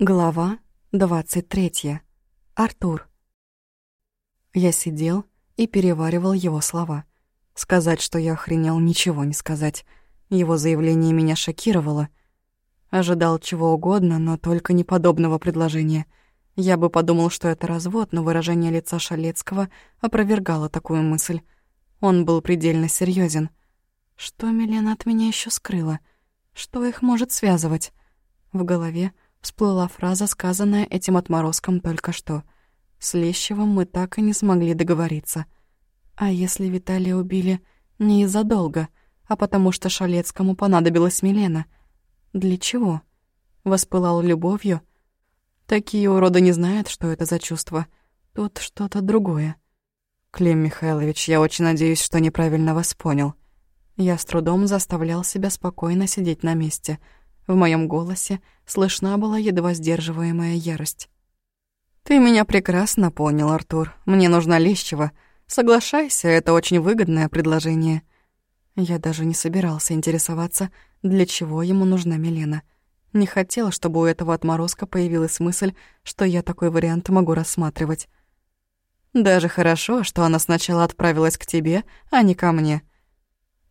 Глава 23. Артур. Я сидел и переваривал его слова. Сказать, что я охренел, ничего не сказать. Его заявление меня шокировало. Ожидал чего угодно, но только не подобного предложения. Я бы подумал, что это развод, но выражение лица Шалецкого опровергало такую мысль. Он был предельно серьезен. Что Милена от меня еще скрыла? Что их может связывать? В голове всплыла фраза, сказанная этим отморозком только что. С Лещевым мы так и не смогли договориться. А если Виталия убили не из-за долга, а потому что Шалецкому понадобилась Милена? Для чего? Воспылал любовью? Такие уроды не знают, что это за чувство. Тут что-то другое. Клим Михайлович, я очень надеюсь, что неправильно вас понял. Я с трудом заставлял себя спокойно сидеть на месте — в моем голосе слышна была едва сдерживаемая ярость. «Ты меня прекрасно понял, Артур. Мне нужна Лещева. Соглашайся, это очень выгодное предложение». Я даже не собирался интересоваться, для чего ему нужна Милена. Не хотел, чтобы у этого отморозка появилась мысль, что я такой вариант могу рассматривать. Даже хорошо, что она сначала отправилась к тебе, а не ко мне.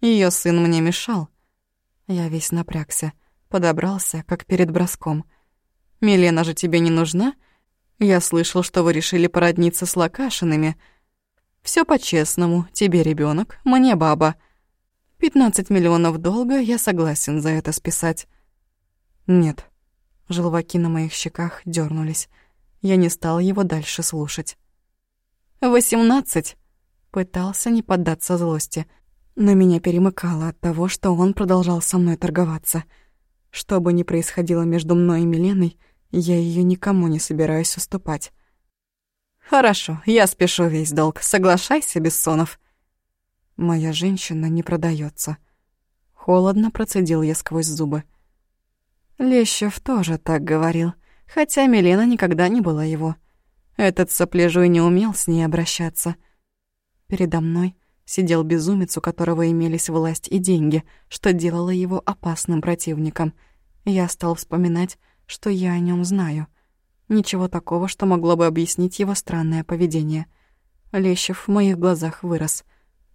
Ее сын мне мешал. Я весь напрягся подобрался, как перед броском. «Милена же тебе не нужна? Я слышал, что вы решили породниться с Лакашинами. Все по-честному, тебе ребенок, мне баба. Пятнадцать миллионов долга, я согласен за это списать». «Нет». Желваки на моих щеках дернулись. Я не стал его дальше слушать. «Восемнадцать?» Пытался не поддаться злости, но меня перемыкало от того, что он продолжал со мной торговаться — что бы ни происходило между мной и Миленой, я ее никому не собираюсь уступать. «Хорошо, я спешу весь долг. Соглашайся, Бессонов». «Моя женщина не продается. Холодно процедил я сквозь зубы. Лещев тоже так говорил, хотя Милена никогда не была его. Этот сопляжуй не умел с ней обращаться. Передо мной сидел безумец, у которого имелись власть и деньги, что делало его опасным противником — я стал вспоминать, что я о нем знаю. Ничего такого, что могло бы объяснить его странное поведение. Лещев в моих глазах вырос.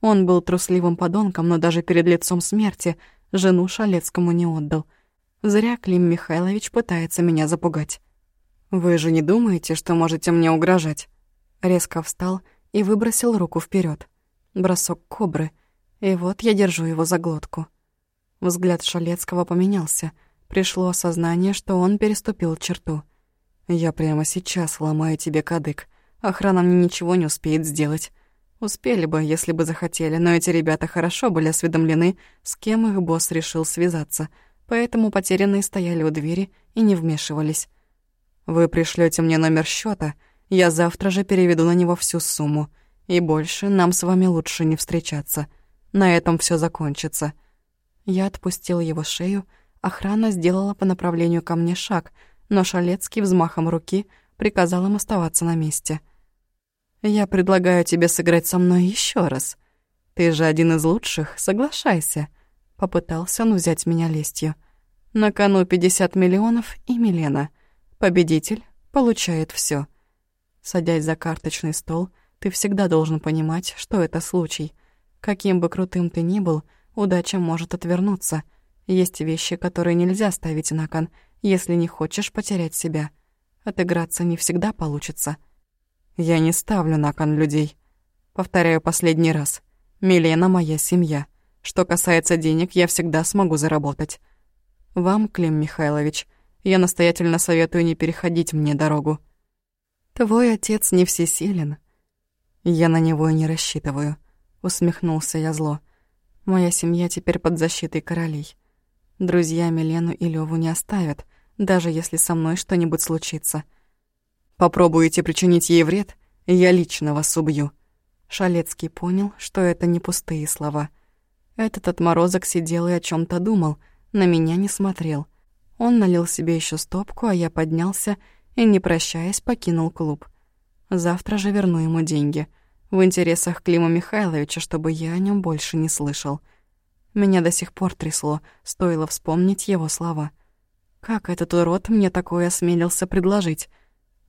Он был трусливым подонком, но даже перед лицом смерти жену Шалецкому не отдал. Зря Клим Михайлович пытается меня запугать. «Вы же не думаете, что можете мне угрожать?» Резко встал и выбросил руку вперед. Бросок кобры. И вот я держу его за глотку. Взгляд Шалецкого поменялся — пришло осознание, что он переступил черту. «Я прямо сейчас ломаю тебе кадык. Охрана мне ничего не успеет сделать. Успели бы, если бы захотели, но эти ребята хорошо были осведомлены, с кем их босс решил связаться, поэтому потерянные стояли у двери и не вмешивались. Вы пришлете мне номер счета, я завтра же переведу на него всю сумму, и больше нам с вами лучше не встречаться. На этом все закончится». Я отпустил его шею, Охрана сделала по направлению ко мне шаг, но Шалецкий взмахом руки приказал им оставаться на месте. «Я предлагаю тебе сыграть со мной еще раз. Ты же один из лучших, соглашайся», — попытался он взять меня лестью. «На кону 50 миллионов и Милена. Победитель получает все. Садясь за карточный стол, ты всегда должен понимать, что это случай. Каким бы крутым ты ни был, удача может отвернуться — есть вещи, которые нельзя ставить на кон, если не хочешь потерять себя. Отыграться не всегда получится. Я не ставлю на кон людей. Повторяю последний раз. Милена моя семья. Что касается денег, я всегда смогу заработать. Вам, Клим Михайлович, я настоятельно советую не переходить мне дорогу. Твой отец не всесилен. Я на него и не рассчитываю. Усмехнулся я зло. Моя семья теперь под защитой королей. Друзья Милену и Леву не оставят, даже если со мной что-нибудь случится. Попробуете причинить ей вред, я лично вас убью. Шалецкий понял, что это не пустые слова. Этот отморозок сидел и о чем то думал, на меня не смотрел. Он налил себе еще стопку, а я поднялся и, не прощаясь, покинул клуб. Завтра же верну ему деньги. В интересах Клима Михайловича, чтобы я о нем больше не слышал. Меня до сих пор трясло, стоило вспомнить его слова. Как этот урод мне такое осмелился предложить?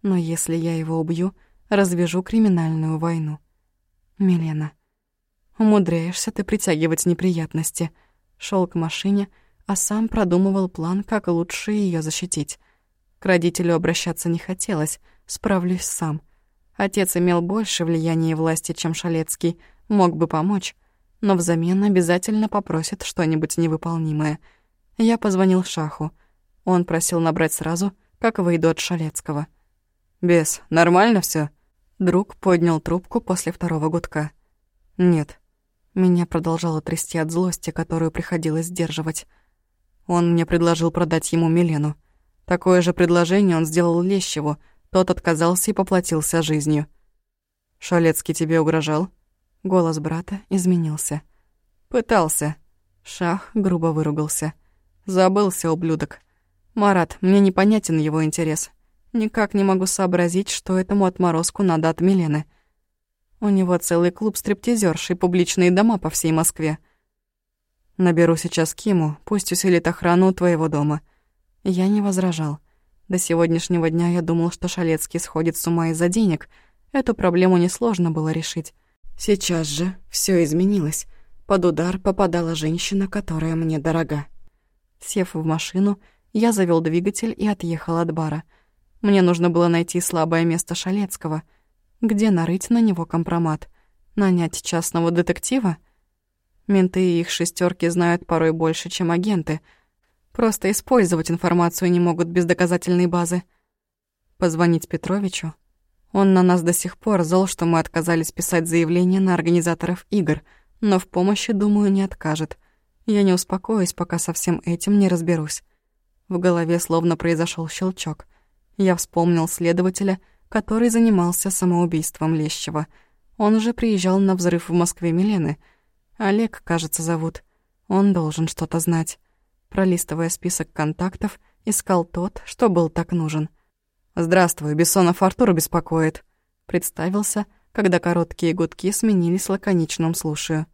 Но если я его убью, развяжу криминальную войну. Милена, умудряешься ты притягивать неприятности. Шел к машине, а сам продумывал план, как лучше ее защитить. К родителю обращаться не хотелось, справлюсь сам. Отец имел больше влияния и власти, чем Шалецкий, мог бы помочь, но взамен обязательно попросит что-нибудь невыполнимое. Я позвонил Шаху. Он просил набрать сразу, как выйду от Шалецкого. «Бес, нормально все? Друг поднял трубку после второго гудка. «Нет». Меня продолжало трясти от злости, которую приходилось сдерживать. Он мне предложил продать ему Милену. Такое же предложение он сделал Лещеву, тот отказался и поплатился жизнью. «Шалецкий тебе угрожал?» Голос брата изменился. «Пытался». Шах грубо выругался. «Забылся, ублюдок. Марат, мне непонятен его интерес. Никак не могу сообразить, что этому отморозку надо от Милены. У него целый клуб стриптизерш и публичные дома по всей Москве. Наберу сейчас Киму, пусть усилит охрану твоего дома. Я не возражал. До сегодняшнего дня я думал, что Шалецкий сходит с ума из-за денег. Эту проблему несложно было решить. Сейчас же все изменилось. Под удар попадала женщина, которая мне дорога. Сев в машину, я завел двигатель и отъехал от бара — мне нужно было найти слабое место Шалецкого. Где нарыть на него компромат? Нанять частного детектива? Менты и их шестерки знают порой больше, чем агенты. Просто использовать информацию не могут без доказательной базы. Позвонить Петровичу? Он на нас до сих пор зол, что мы отказались писать заявление на организаторов игр, но в помощи, думаю, не откажет. Я не успокоюсь, пока со всем этим не разберусь. В голове словно произошел щелчок. Я вспомнил следователя, который занимался самоубийством Лещева. Он уже приезжал на взрыв в Москве Милены. Олег, кажется, зовут. Он должен что-то знать. Пролистывая список контактов, искал тот, что был так нужен. «Здравствуй, Бессонов Артур беспокоит», — представился, когда короткие гудки сменились лаконичным «слушаю».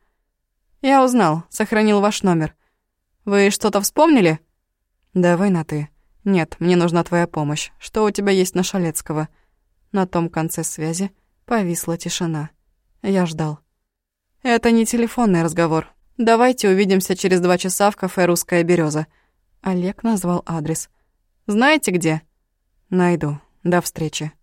«Я узнал, сохранил ваш номер. Вы что-то вспомнили?» «Давай на «ты». «Нет, мне нужна твоя помощь. Что у тебя есть на Шалецкого?» На том конце связи повисла тишина. Я ждал. «Это не телефонный разговор. Давайте увидимся через два часа в кафе «Русская береза. Олег назвал адрес. «Знаете где?» «Найду. До встречи».